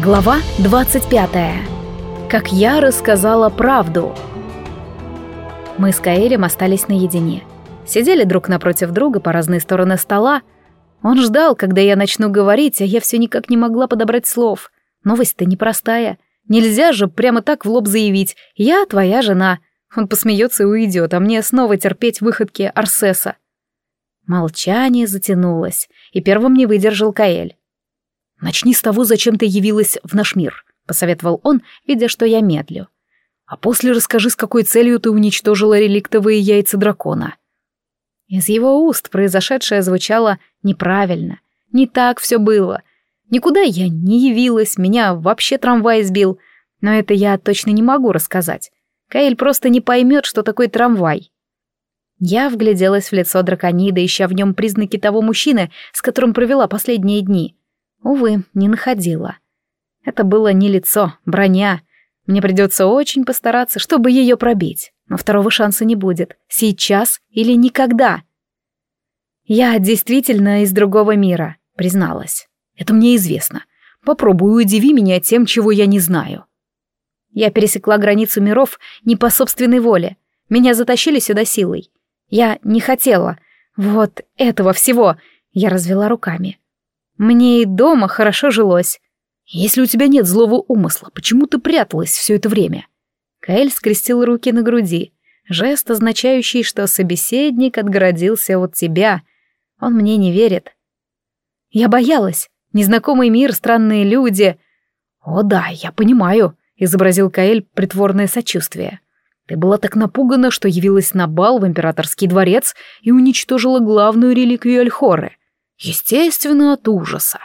Глава 25. Как я рассказала правду. Мы с Каэлем остались наедине. Сидели друг напротив друга по разные стороны стола. Он ждал, когда я начну говорить, а я все никак не могла подобрать слов. Новость-то непростая. Нельзя же прямо так в лоб заявить «Я твоя жена». Он посмеется и уйдет, а мне снова терпеть выходки Арсеса. Молчание затянулось, и первым не выдержал Каэль. «Начни с того, зачем ты явилась в наш мир», — посоветовал он, видя, что я медлю. «А после расскажи, с какой целью ты уничтожила реликтовые яйца дракона». Из его уст произошедшее звучало неправильно. Не так все было. Никуда я не явилась, меня вообще трамвай сбил. Но это я точно не могу рассказать. Каэль просто не поймет, что такое трамвай. Я вгляделась в лицо драконида, ища в нем признаки того мужчины, с которым провела последние дни. Увы, не находила. Это было не лицо, броня. Мне придется очень постараться, чтобы ее пробить. Но второго шанса не будет. Сейчас или никогда. Я действительно из другого мира, призналась. Это мне известно. Попробуй удиви меня тем, чего я не знаю. Я пересекла границу миров не по собственной воле. Меня затащили сюда силой. Я не хотела. Вот этого всего. Я развела руками. Мне и дома хорошо жилось. Если у тебя нет злого умысла, почему ты пряталась все это время? Каэль скрестил руки на груди. Жест, означающий, что собеседник отгородился от тебя. Он мне не верит. Я боялась. Незнакомый мир, странные люди. О да, я понимаю, изобразил Каэль притворное сочувствие. Ты была так напугана, что явилась на бал в императорский дворец и уничтожила главную реликвию Альхоры. Естественно, от ужаса.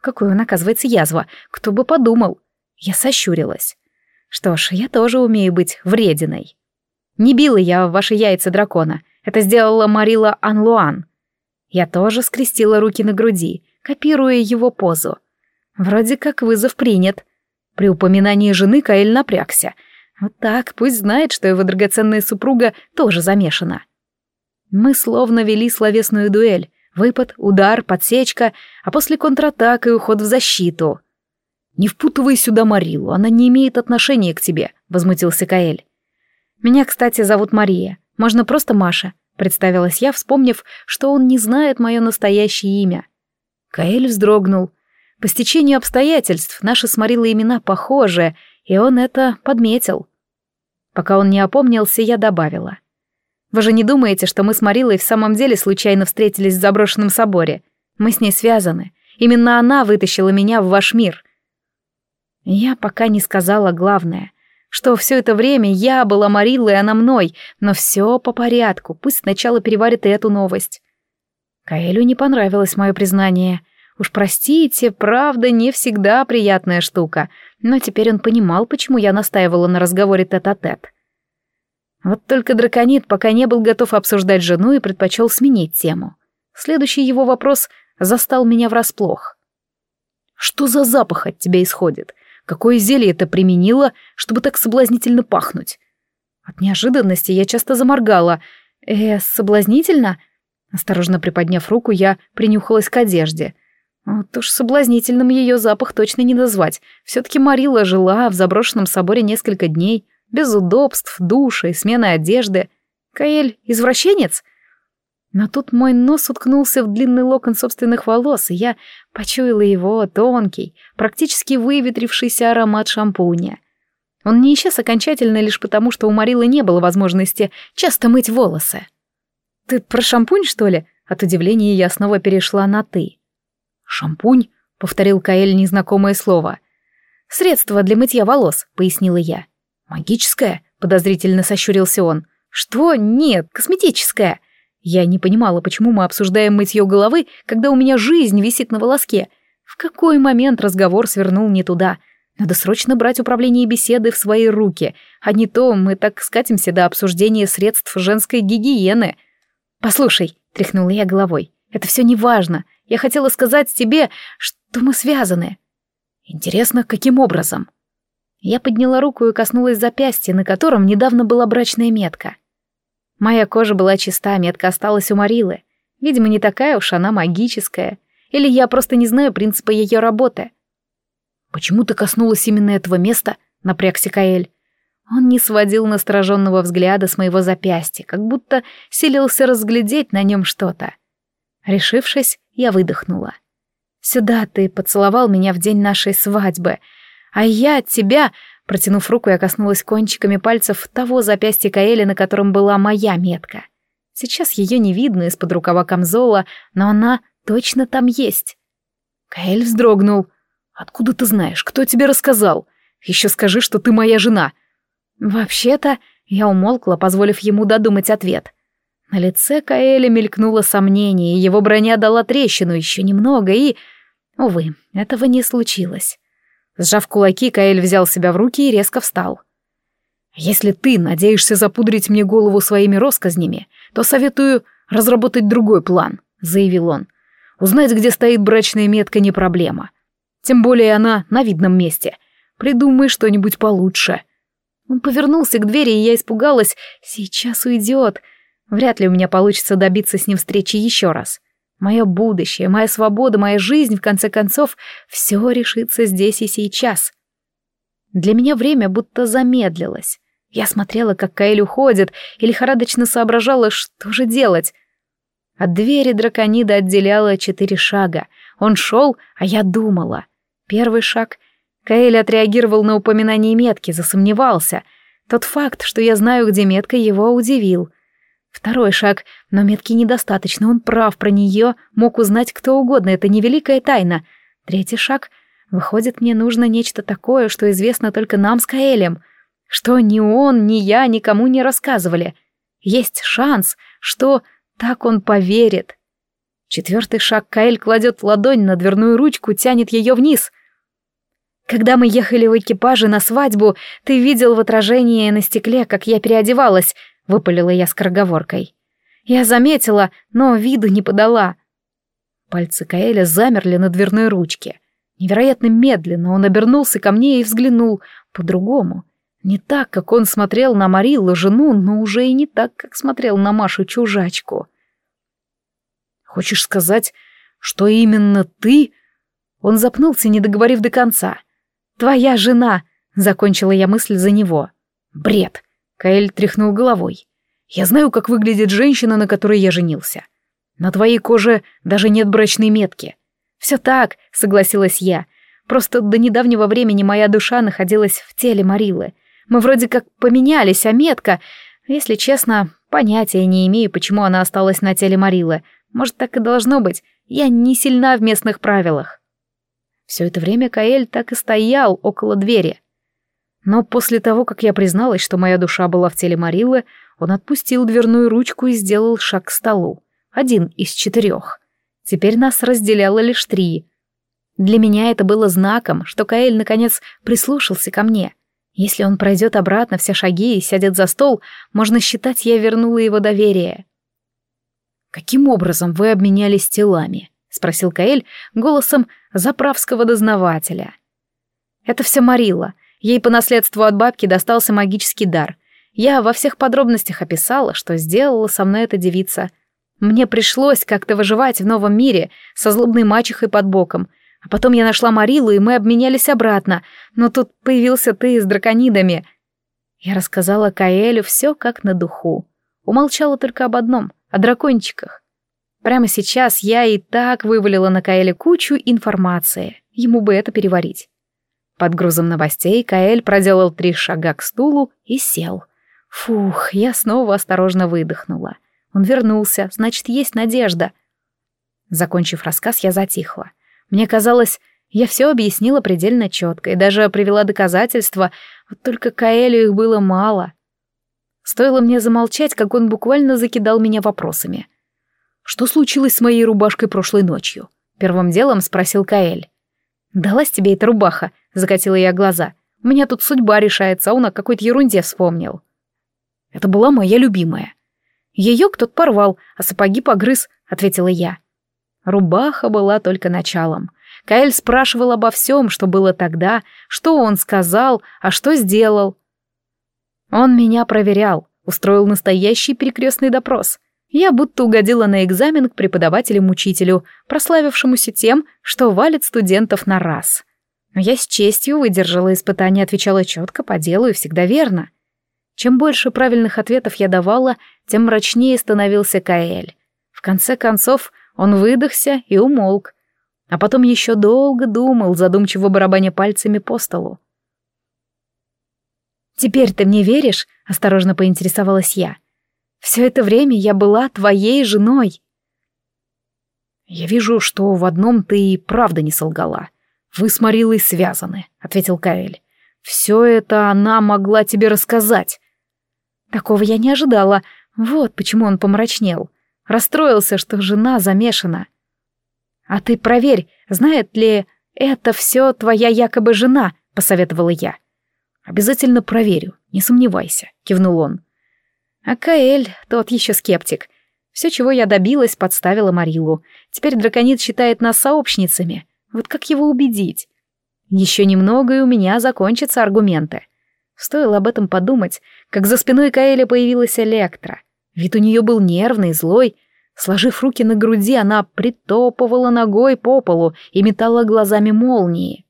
Какой он, оказывается, язва, кто бы подумал. Я сощурилась. Что ж, я тоже умею быть врединой. Не била я ваши яйца дракона. Это сделала Марила Анлуан. Я тоже скрестила руки на груди, копируя его позу. Вроде как вызов принят. При упоминании жены Каэль напрягся. Вот так, пусть знает, что его драгоценная супруга тоже замешана. Мы словно вели словесную дуэль, Выпад, удар, подсечка, а после контратак и уход в защиту. «Не впутывай сюда Марилу, она не имеет отношения к тебе», — возмутился Каэль. «Меня, кстати, зовут Мария. Можно просто Маша», — представилась я, вспомнив, что он не знает мое настоящее имя. Каэль вздрогнул. По стечению обстоятельств наши с Марилой имена похожи, и он это подметил. Пока он не опомнился, я добавила — вы же не думаете, что мы с Марилой в самом деле случайно встретились в заброшенном соборе? Мы с ней связаны. Именно она вытащила меня в ваш мир. Я пока не сказала главное, что все это время я была Марилой, она мной, но все по порядку, пусть сначала переварит эту новость. Каэлю не понравилось мое признание. Уж простите, правда не всегда приятная штука, но теперь он понимал, почему я настаивала на разговоре тет-а-тет. -тет. Вот только драконит пока не был готов обсуждать жену и предпочел сменить тему. Следующий его вопрос застал меня врасплох. «Что за запах от тебя исходит? Какое зелье ты применила, чтобы так соблазнительно пахнуть?» От неожиданности я часто заморгала. «Э, соблазнительно?» Осторожно приподняв руку, я принюхалась к одежде. Вот уж соблазнительным ее запах точно не назвать. Все-таки Марила жила в заброшенном соборе несколько дней без удобств, душа и смены одежды. Каэль — извращенец? Но тут мой нос уткнулся в длинный локон собственных волос, и я почуяла его тонкий, практически выветрившийся аромат шампуня. Он не исчез окончательно лишь потому, что у Марилы не было возможности часто мыть волосы. «Ты про шампунь, что ли?» От удивления я снова перешла на «ты». «Шампунь?» — повторил Каэль незнакомое слово. «Средство для мытья волос», — пояснила я. «Магическая?» — подозрительно сощурился он. «Что? Нет, косметическая». Я не понимала, почему мы обсуждаем мытье головы, когда у меня жизнь висит на волоске. В какой момент разговор свернул не туда? Надо срочно брать управление беседы в свои руки, а не то мы так скатимся до обсуждения средств женской гигиены. «Послушай», — тряхнула я головой, — «это все не важно. Я хотела сказать тебе, что мы связаны». «Интересно, каким образом?» Я подняла руку и коснулась запястья, на котором недавно была брачная метка. Моя кожа была чиста, метка осталась у Марилы. Видимо, не такая уж она магическая. Или я просто не знаю принципа ее работы. «Почему ты коснулась именно этого места?» — напрягся Каэль. Он не сводил настороженного взгляда с моего запястья, как будто силился разглядеть на нем что-то. Решившись, я выдохнула. «Сюда ты поцеловал меня в день нашей свадьбы, а я тебя...» Протянув руку, я коснулась кончиками пальцев того запястья Каэли, на котором была моя метка. Сейчас ее не видно из-под рукава камзола, но она точно там есть. Каэль вздрогнул. «Откуда ты знаешь? Кто тебе рассказал? Еще скажи, что ты моя жена!» «Вообще-то...» — я умолкла, позволив ему додумать ответ. На лице Каэля мелькнуло сомнение, его броня дала трещину еще немного, и... Увы, этого не случилось. Сжав кулаки, Каэль взял себя в руки и резко встал. «Если ты надеешься запудрить мне голову своими россказнями, то советую разработать другой план», — заявил он. «Узнать, где стоит брачная метка, не проблема. Тем более она на видном месте. Придумай что-нибудь получше». Он повернулся к двери, и я испугалась. «Сейчас уйдет. Вряд ли у меня получится добиться с ним встречи еще раз. Мое будущее, моя свобода, моя жизнь, в конце концов, все решится здесь и сейчас. Для меня время будто замедлилось. Я смотрела, как Каэль уходит, и лихорадочно соображала, что же делать. От двери драконида отделяло четыре шага. Он шел, а я думала. Первый шаг. Каэль отреагировал на упоминание метки, засомневался. Тот факт, что я знаю, где метка, его удивил — Второй шаг, но метки недостаточно, он прав про нее, мог узнать кто угодно, это невеликая тайна. Третий шаг, выходит, мне нужно нечто такое, что известно только нам с Каэлем, что ни он, ни я никому не рассказывали. Есть шанс, что так он поверит. Четвертый шаг, Каэль кладет ладонь на дверную ручку, тянет ее вниз. Когда мы ехали в экипаже на свадьбу, ты видел в отражении на стекле, как я переодевалась — выпалила я скороговоркой. Я заметила, но виду не подала. Пальцы Каэля замерли на дверной ручке. Невероятно медленно он обернулся ко мне и взглянул по-другому. Не так, как он смотрел на Марилу, жену, но уже и не так, как смотрел на Машу чужачку. «Хочешь сказать, что именно ты...» Он запнулся, не договорив до конца. «Твоя жена!» — закончила я мысль за него. «Бред!» Каэль тряхнул головой. «Я знаю, как выглядит женщина, на которой я женился. На твоей коже даже нет брачной метки». «Все так», — согласилась я. «Просто до недавнего времени моя душа находилась в теле Марилы. Мы вроде как поменялись, а метка... Если честно, понятия не имею, почему она осталась на теле Марилы. Может, так и должно быть. Я не сильна в местных правилах». Все это время Каэль так и стоял около двери. Но после того, как я призналась, что моя душа была в теле Марилы, он отпустил дверную ручку и сделал шаг к столу. Один из четырех. Теперь нас разделяло лишь три. Для меня это было знаком, что Каэль наконец прислушался ко мне. Если он пройдет обратно все шаги и сядет за стол, можно считать, я вернула его доверие. «Каким образом вы обменялись телами?» — спросил Каэль голосом заправского дознавателя. «Это все Марила. Ей по наследству от бабки достался магический дар. Я во всех подробностях описала, что сделала со мной эта девица. Мне пришлось как-то выживать в новом мире со злобной мачехой под боком. А потом я нашла Марилу, и мы обменялись обратно. Но тут появился ты с драконидами. Я рассказала Каэлю все как на духу. Умолчала только об одном — о дракончиках. Прямо сейчас я и так вывалила на Каэле кучу информации. Ему бы это переварить. Под грузом новостей Каэль проделал три шага к стулу и сел. Фух, я снова осторожно выдохнула. Он вернулся, значит, есть надежда. Закончив рассказ, я затихла. Мне казалось, я все объяснила предельно четко и даже привела доказательства, вот только Каэлю их было мало. Стоило мне замолчать, как он буквально закидал меня вопросами. «Что случилось с моей рубашкой прошлой ночью?» Первым делом спросил Каэль. «Далась тебе эта рубаха?» — закатила я глаза. «У меня тут судьба решается, а он о какой-то ерунде вспомнил». «Это была моя любимая». «Ее кто-то порвал, а сапоги погрыз», — ответила я. Рубаха была только началом. Каэль спрашивал обо всем, что было тогда, что он сказал, а что сделал. Он меня проверял, устроил настоящий перекрестный допрос — я будто угодила на экзамен к преподавателю-мучителю, прославившемуся тем, что валит студентов на раз. Но я с честью выдержала испытание, отвечала четко, по делу и всегда верно. Чем больше правильных ответов я давала, тем мрачнее становился Каэль. В конце концов, он выдохся и умолк, а потом еще долго думал, задумчиво барабаня пальцами по столу. «Теперь ты мне веришь?» — осторожно поинтересовалась я. «Все это время я была твоей женой». «Я вижу, что в одном ты и правда не солгала. Вы с Марилой связаны», — ответил Каэль. «Все это она могла тебе рассказать». Такого я не ожидала. Вот почему он помрачнел. Расстроился, что жена замешана. «А ты проверь, знает ли это все твоя якобы жена?» — посоветовала я. «Обязательно проверю, не сомневайся», — кивнул он. А Каэль, тот еще скептик. Все, чего я добилась, подставила Марилу. Теперь драконит считает нас сообщницами. Вот как его убедить? Еще немного, и у меня закончатся аргументы. Стоило об этом подумать, как за спиной Каэля появилась Электра. Вид у нее был нервный, злой. Сложив руки на груди, она притопывала ногой по полу и метала глазами молнии.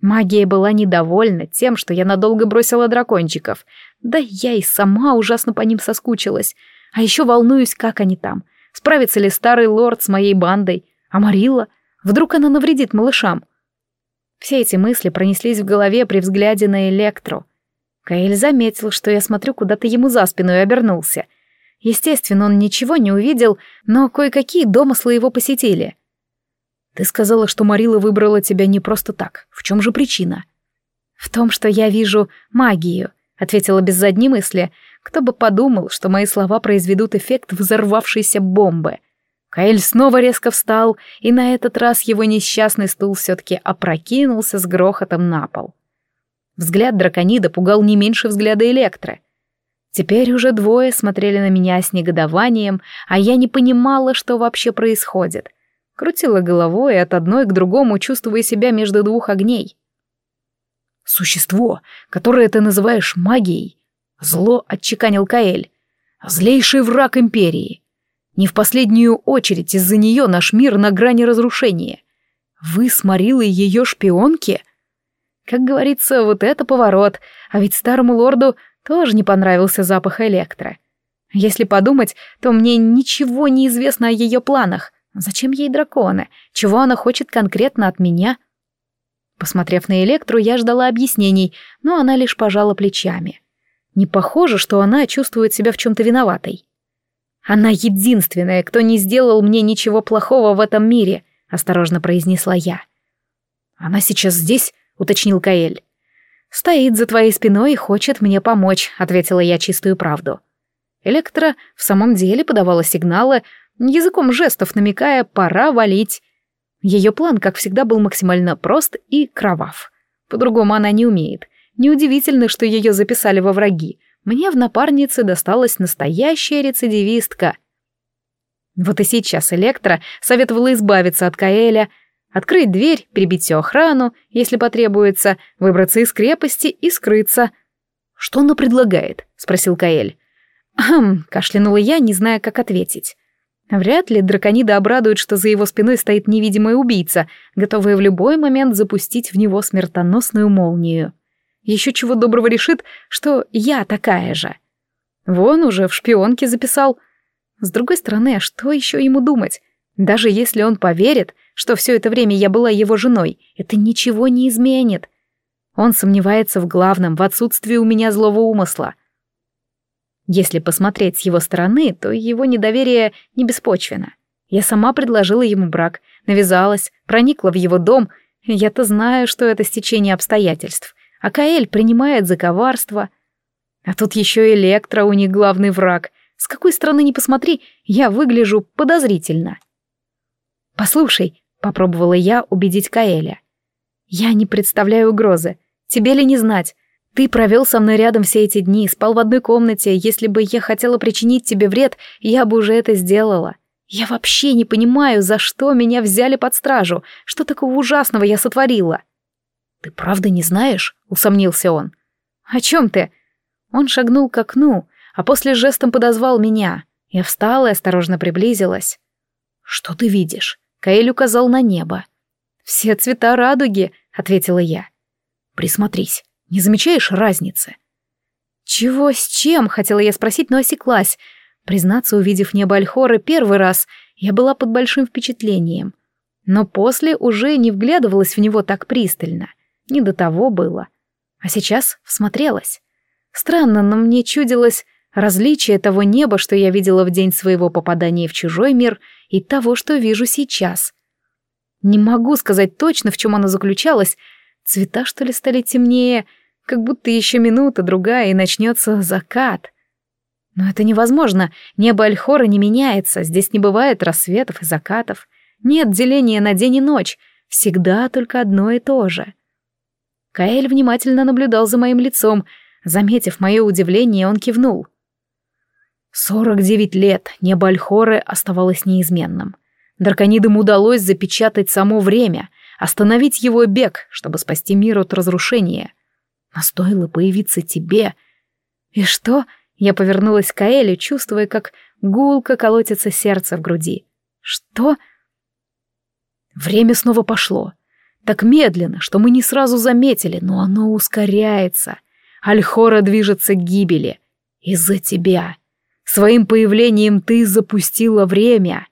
Магия была недовольна тем, что я надолго бросила дракончиков. Да я и сама ужасно по ним соскучилась. А еще волнуюсь, как они там. Справится ли старый лорд с моей бандой? А Марилла? Вдруг она навредит малышам? Все эти мысли пронеслись в голове при взгляде на Электру. Каэль заметил, что я смотрю куда-то ему за спину и обернулся. Естественно, он ничего не увидел, но кое-какие домыслы его посетили. Ты сказала, что Марила выбрала тебя не просто так. В чем же причина? В том, что я вижу магию, ответила без задней мысли. Кто бы подумал, что мои слова произведут эффект взорвавшейся бомбы. Каэль снова резко встал, и на этот раз его несчастный стул все-таки опрокинулся с грохотом на пол. Взгляд драконида пугал не меньше взгляда Электры. Теперь уже двое смотрели на меня с негодованием, а я не понимала, что вообще происходит. Крутила головой от одной к другому, чувствуя себя между двух огней. «Существо, которое ты называешь магией», — зло отчеканил Каэль. «Злейший враг Империи. Не в последнюю очередь из-за нее наш мир на грани разрушения. Вы с ее шпионки?» Как говорится, вот это поворот, а ведь старому лорду тоже не понравился запах электро. Если подумать, то мне ничего не известно о ее планах. Зачем ей драконы? Чего она хочет конкретно от меня? Посмотрев на Электру, я ждала объяснений, но она лишь пожала плечами. Не похоже, что она чувствует себя в чем-то виноватой. Она единственная, кто не сделал мне ничего плохого в этом мире, осторожно произнесла я. Она сейчас здесь, уточнил Каэль. Стоит за твоей спиной и хочет мне помочь, ответила я чистую правду. Электра в самом деле подавала сигналы, языком жестов намекая «пора валить». Ее план, как всегда, был максимально прост и кровав. По-другому она не умеет. Неудивительно, что ее записали во враги. Мне в напарнице досталась настоящая рецидивистка. Вот и сейчас Электра советовала избавиться от Каэля, открыть дверь, перебить всю охрану, если потребуется, выбраться из крепости и скрыться. «Что она предлагает?» — спросил Каэль. «Хм», — кашлянула я, не зная, как ответить. Вряд ли драконида обрадует, что за его спиной стоит невидимая убийца, готовая в любой момент запустить в него смертоносную молнию. Еще чего доброго решит, что я такая же. Вон уже в шпионке записал. С другой стороны, а что еще ему думать? Даже если он поверит, что все это время я была его женой, это ничего не изменит. Он сомневается в главном, в отсутствии у меня злого умысла — если посмотреть с его стороны, то его недоверие не беспочвенно. Я сама предложила ему брак, навязалась, проникла в его дом. Я-то знаю, что это стечение обстоятельств. А Каэль принимает за коварство. А тут еще Электро у них главный враг. С какой стороны ни посмотри, я выгляжу подозрительно. «Послушай», — попробовала я убедить Каэля. «Я не представляю угрозы. Тебе ли не знать? Ты провел со мной рядом все эти дни, спал в одной комнате. Если бы я хотела причинить тебе вред, я бы уже это сделала. Я вообще не понимаю, за что меня взяли под стражу. Что такого ужасного я сотворила?» «Ты правда не знаешь?» — усомнился он. «О чем ты?» Он шагнул к окну, а после жестом подозвал меня. Я встала и осторожно приблизилась. «Что ты видишь?» — Каэль указал на небо. «Все цвета радуги», — ответила я. Присмотрись, не замечаешь разницы? Чего с чем, хотела я спросить, но осеклась. Признаться, увидев небо Альхоры первый раз, я была под большим впечатлением. Но после уже не вглядывалась в него так пристально. Не до того было. А сейчас всмотрелась. Странно, но мне чудилось различие того неба, что я видела в день своего попадания в чужой мир, и того, что вижу сейчас. Не могу сказать точно, в чем оно заключалось. Цвета, что ли, стали темнее, как будто еще минута, другая, и начнется закат. Но это невозможно, небо Альхора не меняется, здесь не бывает рассветов и закатов. Нет деления на день и ночь, всегда только одно и то же. Каэль внимательно наблюдал за моим лицом. Заметив мое удивление, он кивнул. Сорок девять лет небо Альхоры оставалось неизменным. Дарканидам удалось запечатать само время, остановить его бег, чтобы спасти мир от разрушения. Но стоило появиться тебе... И что? Я повернулась к Аэле, чувствуя, как гулко колотится сердце в груди. Что? Время снова пошло. Так медленно, что мы не сразу заметили, но оно ускоряется. Альхора движется к гибели. Из-за тебя. Своим появлением ты запустила время.